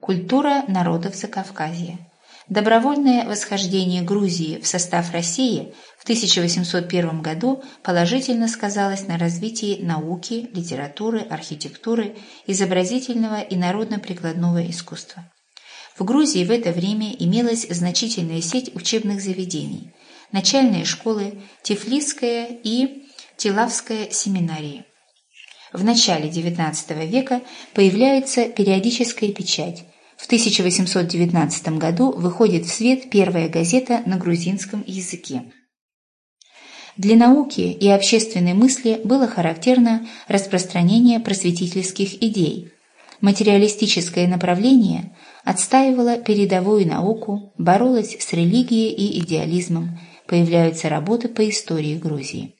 Культура народов Закавказья. Добровольное восхождение Грузии в состав России в 1801 году положительно сказалось на развитии науки, литературы, архитектуры, изобразительного и народно-прикладного искусства. В Грузии в это время имелась значительная сеть учебных заведений, начальные школы, Тифлисская и Тилавская семинарии. В начале XIX века появляется периодическая печать. В 1819 году выходит в свет первая газета на грузинском языке. Для науки и общественной мысли было характерно распространение просветительских идей. Материалистическое направление отстаивало передовую науку, боролось с религией и идеализмом, появляются работы по истории Грузии.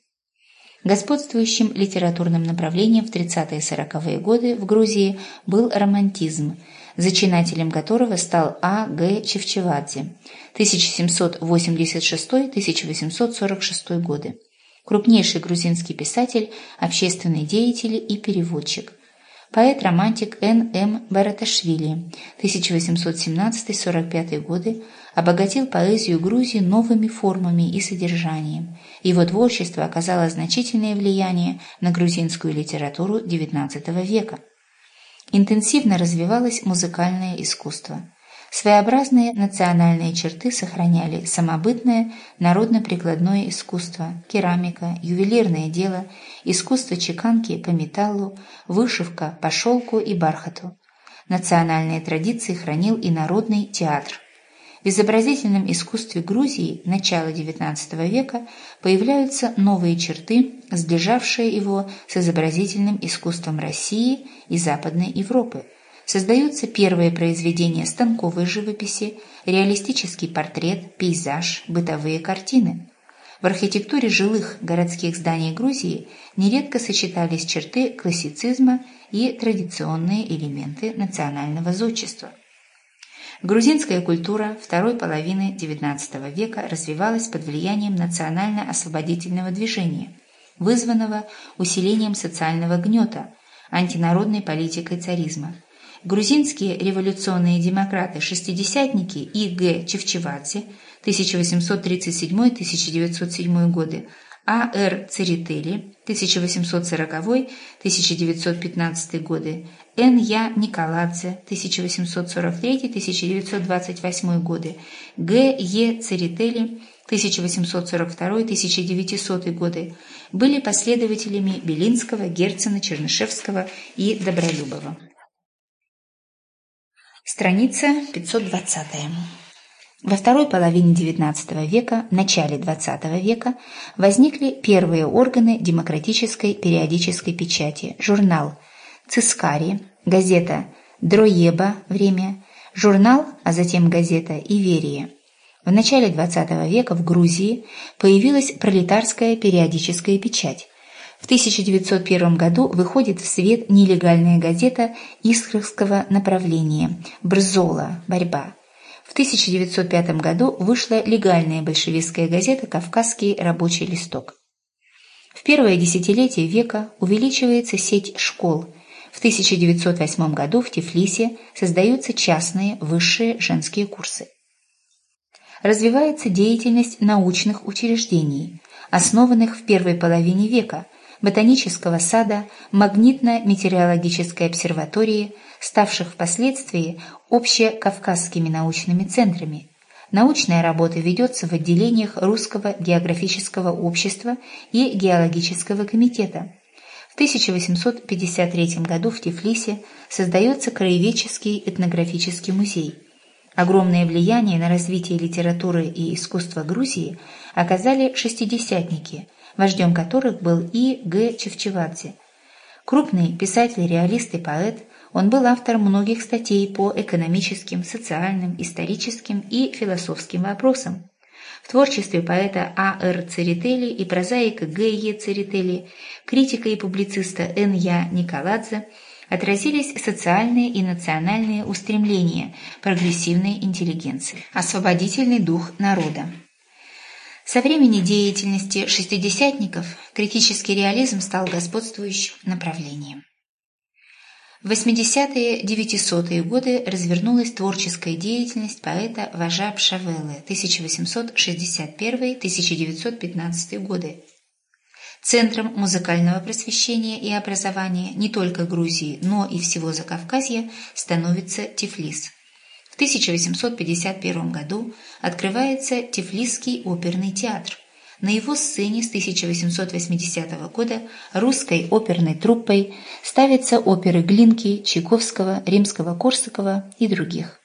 Господствующим литературным направлением в 30-40-е годы в Грузии был романтизм, зачинателем которого стал А. Г. Чевчевадзе 1786-1846 годы. Крупнейший грузинский писатель, общественный деятель и переводчик поэт-романтик Н. М. Бараташвили 1817-45 годы обогатил поэзию Грузии новыми формами и содержанием. Его творчество оказало значительное влияние на грузинскую литературу XIX века. Интенсивно развивалось музыкальное искусство – Своеобразные национальные черты сохраняли самобытное народно-прикладное искусство, керамика, ювелирное дело, искусство чеканки по металлу, вышивка по шелку и бархату. Национальные традиции хранил и народный театр. В изобразительном искусстве Грузии начала XIX века появляются новые черты, сближавшие его с изобразительным искусством России и Западной Европы – создаются первые произведения станковой живописи, реалистический портрет, пейзаж, бытовые картины. В архитектуре жилых городских зданий Грузии нередко сочетались черты классицизма и традиционные элементы национального зодчества. Грузинская культура второй половины XIX века развивалась под влиянием национально-освободительного движения, вызванного усилением социального гнета, антинародной политикой царизма – грузинские революционные демократы-шестидесятники И. Г. Чевчевадзе 1837-1907 годы, А. Р. Церетели 1840-1915 годы, Н. Я. Николадзе 1843-1928 годы, Г. Е. Церетели 1842-1900 годы были последователями Белинского, Герцена, Чернышевского и Добролюбова. Страница 520. Во второй половине XIX века, начале XX века возникли первые органы демократической периодической печати, журнал «Цискари», газета «Дроеба. Время», журнал, а затем газета «Иверия». В начале XX века в Грузии появилась пролетарская периодическая печать, в 1901 году выходит в свет нелегальная газета Искровского направления «Брзола. Борьба». В 1905 году вышла легальная большевистская газета «Кавказский рабочий листок». В первое десятилетие века увеличивается сеть школ. В 1908 году в Тифлисе создаются частные высшие женские курсы. Развивается деятельность научных учреждений, основанных в первой половине века – ботанического сада, магнитно-метеорологической обсерватории, ставших впоследствии общекавказскими научными центрами. Научная работа ведется в отделениях Русского географического общества и Геологического комитета. В 1853 году в Тифлисе создается Краеведческий этнографический музей. Огромное влияние на развитие литературы и искусства Грузии оказали шестидесятники – вождем которых был И. Г. Чевчевадзе. Крупный писатель, реалист и поэт, он был автором многих статей по экономическим, социальным, историческим и философским вопросам. В творчестве поэта А. Р. Церетели и прозаика Г. Е. Церетели, критика и публициста Н. Я. Николадзе отразились социальные и национальные устремления прогрессивной интеллигенции, освободительный дух народа. Со времени деятельности шестидесятников критический реализм стал господствующим направлением. В 80-е-900-е годы развернулась творческая деятельность поэта Важа Шавелы 1861-1915 годы. Центром музыкального просвещения и образования не только Грузии, но и всего Закавказья становится Тифлис. В 1851 году открывается Тифлисский оперный театр – на его сцене с 1880 года русской оперной труппой ставятся оперы Глинки, Чайковского, Римского-Корсакова и других.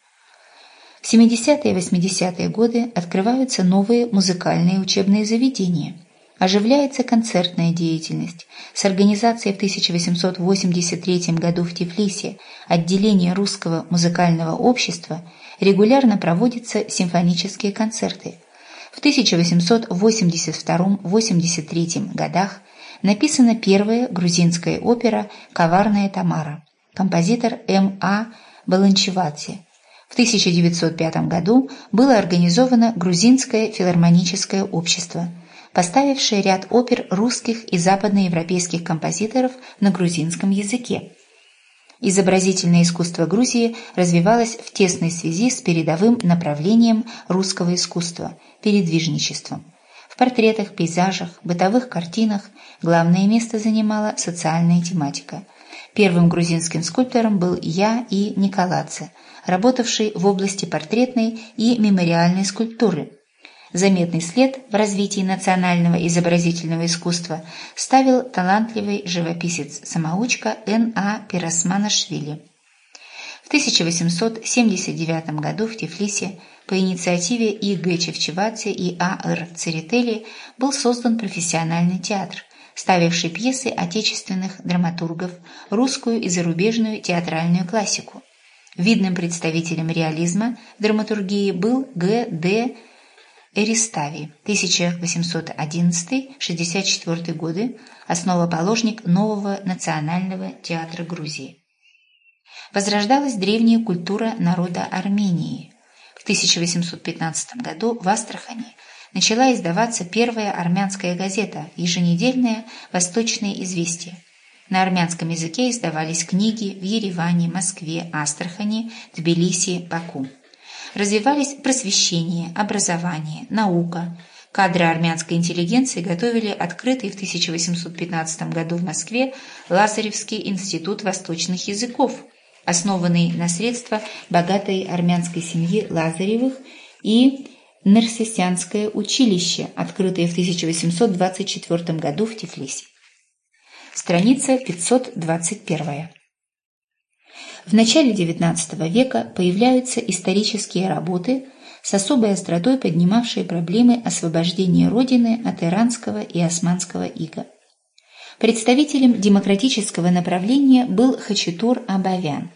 В 70-е и 80-е годы открываются новые музыкальные учебные заведения. Оживляется концертная деятельность. С организацией в 1883 году в Тифлисе отделения Русского музыкального общества регулярно проводятся симфонические концерты – в 1882-83 годах написана первая грузинская опера «Коварная Тамара», композитор М. А. Баланчевати. В 1905 году было организовано Грузинское филармоническое общество, поставившее ряд опер русских и западноевропейских композиторов на грузинском языке. Изобразительное искусство Грузии развивалось в тесной связи с передовым направлением русского искусства – передвижничеством. В портретах, пейзажах, бытовых картинах главное место занимала социальная тематика. Первым грузинским скульптором был Я и Николадзе, работавший в области портретной и мемориальной скульптуры – Заметный след в развитии национального изобразительного искусства ставил талантливый живописец-самоучка Н.А. Пиросманашвили. В 1879 году в Тифлисе по инициативе И.Г. Чевчевадзе и А.Р. Церетели был создан профессиональный театр, ставивший пьесы отечественных драматургов, русскую и зарубежную театральную классику. Видным представителем реализма драматургии был Г. Эристави, 1811-64 годы, основоположник нового национального театра Грузии. Возрождалась древняя культура народа Армении. В 1815 году в Астрахани начала издаваться первая армянская газета, еженедельная «Восточные известия». На армянском языке издавались книги в Ереване, Москве, Астрахани, Тбилиси, Баку развивались просвещение, образование, наука. Кадры армянской интеллигенции готовили открытый в 1815 году в Москве Лазаревский институт восточных языков, основанный на средства богатой армянской семьи Лазаревых и Нерсесянское училище, открытое в 1824 году в Тифлисе. Страница 521. В начале XIX века появляются исторические работы, с особой остротой поднимавшие проблемы освобождения Родины от иранского и османского ига. Представителем демократического направления был Хачатур Абавян,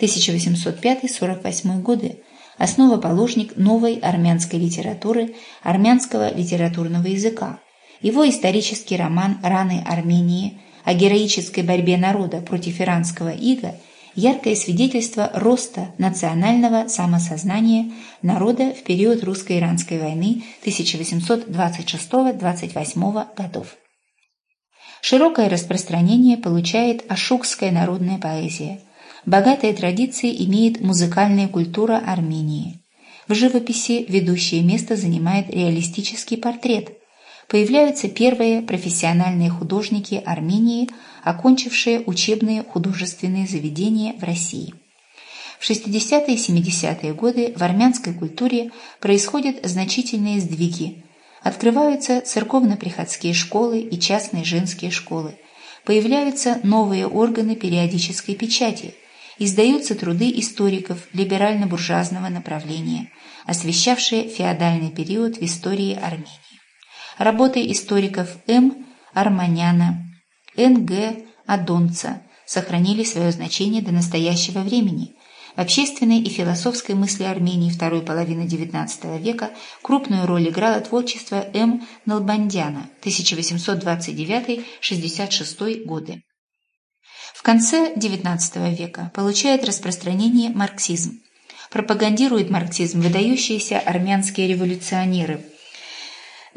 1805-48 годы, основоположник новой армянской литературы, армянского литературного языка. Его исторический роман «Раны Армении» о героической борьбе народа против иранского ига – яркое свидетельство роста национального самосознания народа в период русско-иранской войны 1826-28 годов. Широкое распространение получает ашукская народная поэзия. Богатые традиции имеет музыкальная культура Армении. В живописи ведущее место занимает реалистический портрет. Появляются первые профессиональные художники Армении – окончившие учебные художественные заведения в России. В 60-е и 70-е годы в армянской культуре происходят значительные сдвиги. Открываются церковно-приходские школы и частные женские школы. Появляются новые органы периодической печати. Издаются труды историков либерально-буржуазного направления, освещавшие феодальный период в истории Армении. Работы историков М. Арманяна, Н.Г. Адонца сохранили свое значение до настоящего времени. В общественной и философской мысли Армении второй половины XIX века крупную роль играло творчество М. Налбандяна 1829-66 годы. В конце XIX века получает распространение марксизм. Пропагандирует марксизм выдающиеся армянские революционеры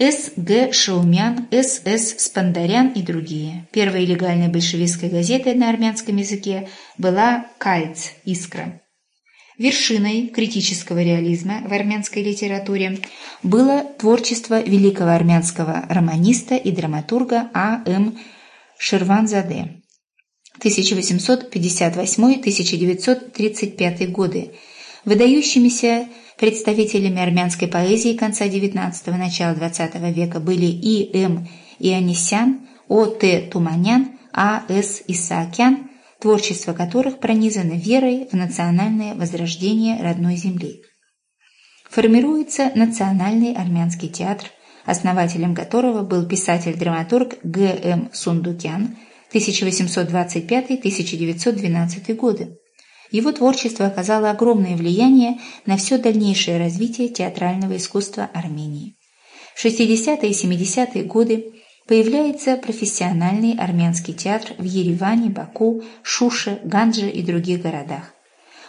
С. Г. Шаумян, С. С. Спандарян и другие. Первой легальной большевистской газетой на армянском языке была «Кальц. Искра». Вершиной критического реализма в армянской литературе было творчество великого армянского романиста и драматурга А. М. Ширванзаде 1858-1935 годы, выдающимися представителями армянской поэзии конца XIX – начала XX века были И. М. Ионисян, О. Т. Туманян, А. С. Исаакян, творчество которых пронизано верой в национальное возрождение родной земли. Формируется Национальный армянский театр, основателем которого был писатель-драматург Г. М. Сундукян 1825-1912 годы. Его творчество оказало огромное влияние на все дальнейшее развитие театрального искусства Армении. В 60-е и 70-е годы появляется профессиональный армянский театр в Ереване, Баку, Шуше, Ганже и других городах.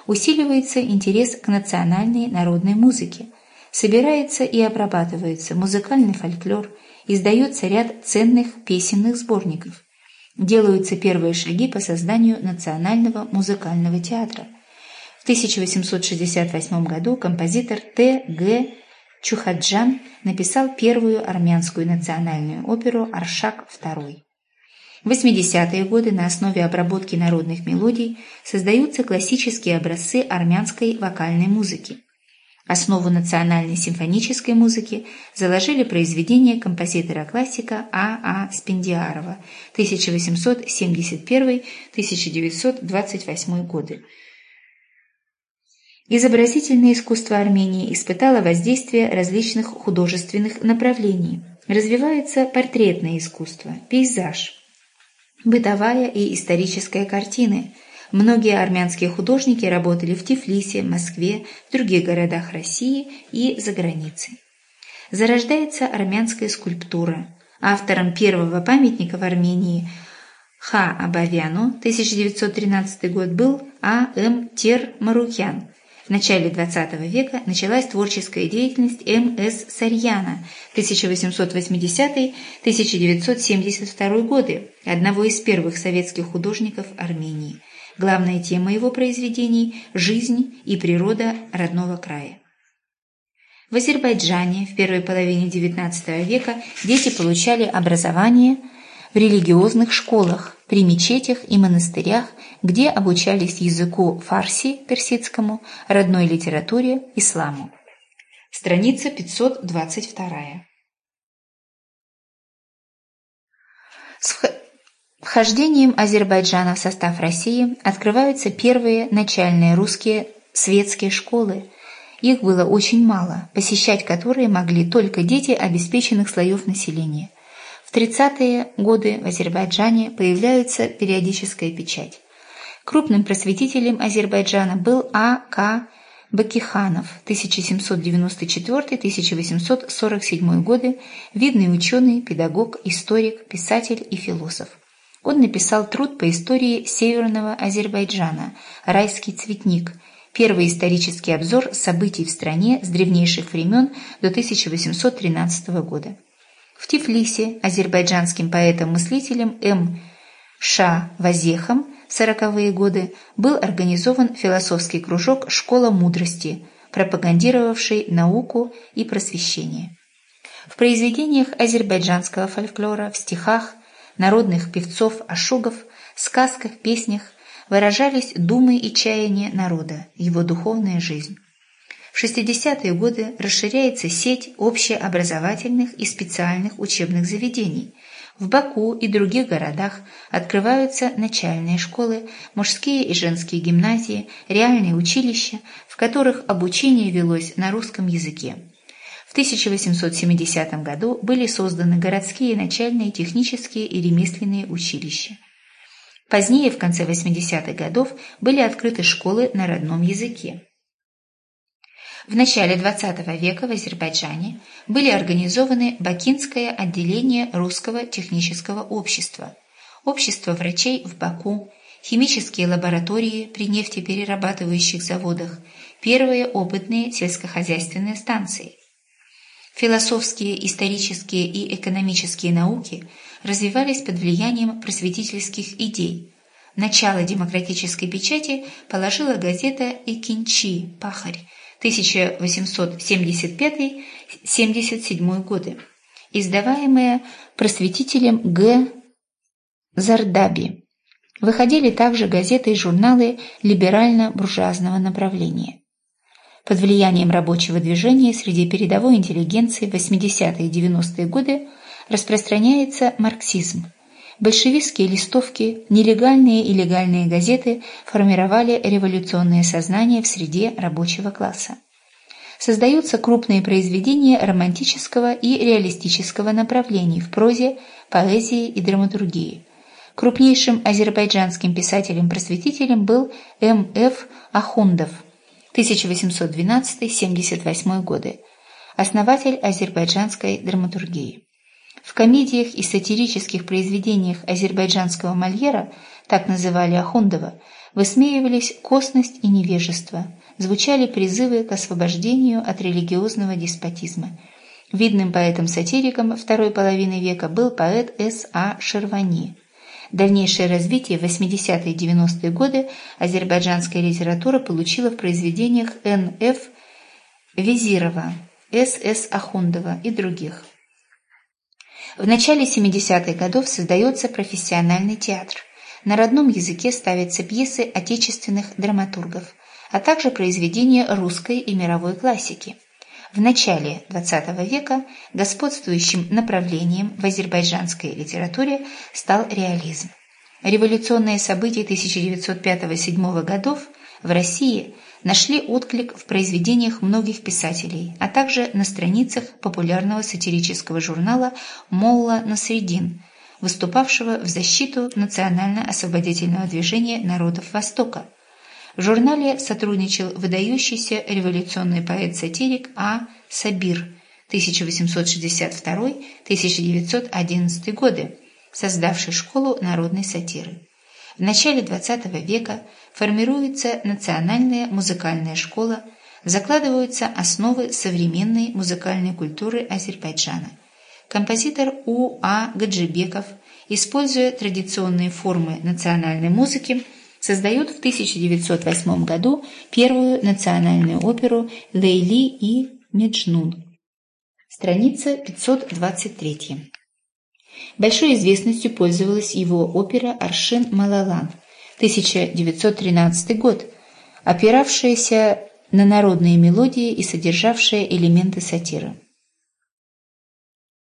Усиливается интерес к национальной народной музыке, собирается и обрабатывается музыкальный фольклор, издается ряд ценных песенных сборников. Делаются первые шаги по созданию Национального музыкального театра. В 1868 году композитор Т. Г. Чухаджан написал первую армянскую национальную оперу «Аршак II». В 80-е годы на основе обработки народных мелодий создаются классические образцы армянской вокальной музыки. Основу национальной симфонической музыки заложили произведения композитора-классика А. А. Спендиарова 1871-1928 годы, Изобразительное искусство Армении испытало воздействие различных художественных направлений. Развивается портретное искусство, пейзаж, бытовая и историческая картины. Многие армянские художники работали в Тифлисе, Москве, в других городах России и за границей. Зарождается армянская скульптура. Автором первого памятника в Армении Ха Абавяну 1913 год был А. М. Тер Марукян – в начале XX века началась творческая деятельность М.С. Сарьяна 1880-1972 годы, одного из первых советских художников Армении. Главная тема его произведений – жизнь и природа родного края. В Азербайджане в первой половине XIX века дети получали образование в религиозных школах, при мечетях и монастырях, где обучались языку фарси, персидскому, родной литературе, исламу. Страница 522. Вхождением Азербайджана в состав России открываются первые начальные русские светские школы. Их было очень мало, посещать которые могли только дети обеспеченных слоев населения – в 30-е годы в Азербайджане появляется периодическая печать. Крупным просветителем Азербайджана был А. К. Бакиханов 1794-1847 годы, видный ученый, педагог, историк, писатель и философ. Он написал труд по истории Северного Азербайджана «Райский цветник», первый исторический обзор событий в стране с древнейших времен до 1813 года. В Тифлисе азербайджанским поэтом-мыслителем М. Ша Вазехом в сороковые годы был организован философский кружок «Школа мудрости», пропагандировавший науку и просвещение. В произведениях азербайджанского фольклора, в стихах, народных певцов, ашугов, сказках, песнях выражались думы и чаяния народа, его духовная жизнь. В 60-е годы расширяется сеть общеобразовательных и специальных учебных заведений. В Баку и других городах открываются начальные школы, мужские и женские гимназии, реальные училища, в которых обучение велось на русском языке. В 1870 году были созданы городские начальные технические и ремесленные училища. Позднее, в конце 80-х годов, были открыты школы на родном языке. В начале XX века в Азербайджане были организованы Бакинское отделение Русского технического общества, Общество врачей в Баку, химические лаборатории при нефтеперерабатывающих заводах, первые опытные сельскохозяйственные станции. Философские, исторические и экономические науки развивались под влиянием просветительских идей. Начало демократической печати положила газета «Икинчи. Пахарь» 1875-77 годы, издаваемая просветителем Г. Зардаби. Выходили также газеты и журналы либерально-буржуазного направления. Под влиянием рабочего движения среди передовой интеллигенции в 80-е и 90-е годы распространяется марксизм. Большевистские листовки, нелегальные и легальные газеты формировали революционное сознание в среде рабочего класса. Создаются крупные произведения романтического и реалистического направлений в прозе, поэзии и драматургии. Крупнейшим азербайджанским писателем-просветителем был М.Ф. Ахундов – 1812-78 годы, основатель азербайджанской драматургии. В комедиях и сатирических произведениях азербайджанского Мольера, так называли Ахундова, высмеивались косность и невежество, звучали призывы к освобождению от религиозного деспотизма. Видным поэтом-сатириком второй половины века был поэт С. А. Шервани. Дальнейшее развитие в 80-е и 90-е годы азербайджанская литература получила в произведениях Н.Ф. Визирова, С.С. Ахундова и других. В начале 70-х годов создается профессиональный театр. На родном языке ставятся пьесы отечественных драматургов, а также произведения русской и мировой классики. В начале XX века господствующим направлением в азербайджанской литературе стал реализм. Революционные события 1905-1907 годов в России нашли отклик в произведениях многих писателей, а также на страницах популярного сатирического журнала «Молла Насредин», выступавшего в защиту национально-освободительного движения народов Востока – в журнале сотрудничал выдающийся революционный поэт-сатирик А. Сабир 1862-1911 годы, создавший школу народной сатиры. В начале XX века формируется национальная музыкальная школа, закладываются основы современной музыкальной культуры Азербайджана. Композитор У. А. Гаджибеков, используя традиционные формы национальной музыки, создают в 1908 году первую национальную оперу «Лейли и Меджнун». Страница 523. Большой известностью пользовалась его опера «Аршин Малалан» 1913 год, опиравшаяся на народные мелодии и содержавшая элементы сатиры.